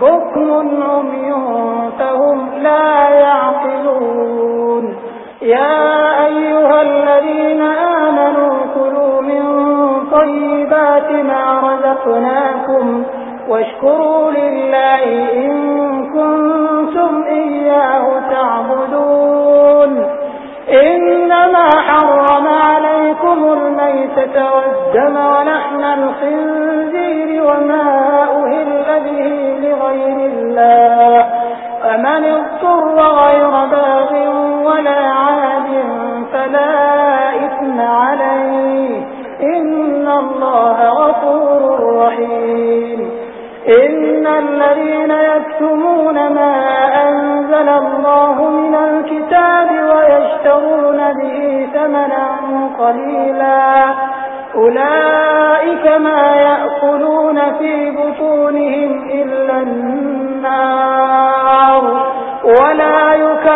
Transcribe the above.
بكم عمي فهم لا يعقلون. يا أيها الذين آمنوا كلوا من طيبات ما رزقناكم واشكروا لله إن كنتم إياه تعبدون. إنما حرم عليكم الميتة والدم ولحم الخنزير وما به لغير الله. فمن اضطر غير باغ ولا عاد فلا إثم عليه. إن الله غفور رحيم. إن الذين يكتمون ما أنزل الله من الكتاب ويشترون به ثمنا قليلا. أولئك ما يأكلون في بطونهم